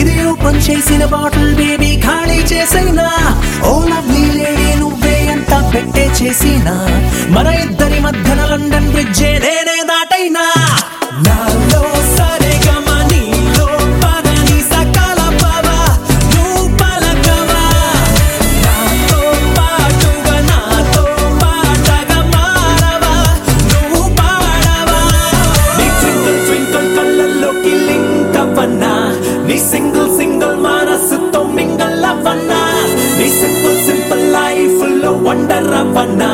ఇది ఓపెన్ చేసిన bottle baby ఖాళీ చేసైనా? ఓ లవ్లీ లేడీ నువ్వే అంతా పెట్టే చేసినా? మన ఇద్దరి మధ్యన లండన్ బ్రిడ్జే నేనే దాటైనా? campana.